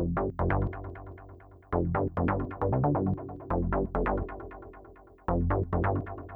Thank you.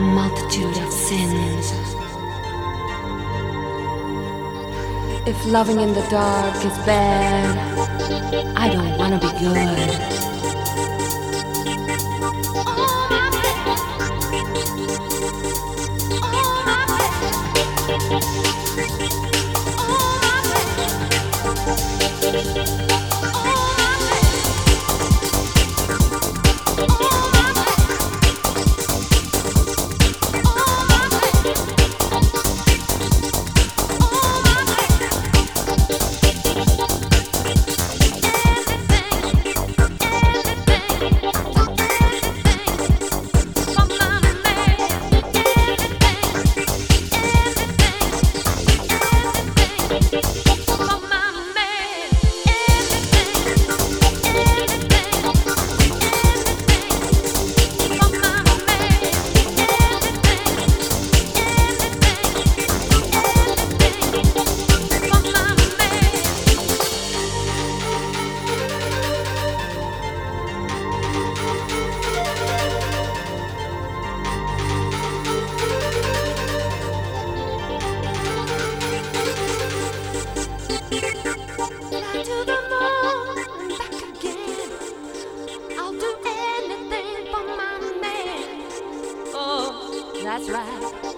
Multitude of sins. If loving in the dark is bad, I don't wanna be good. That's right.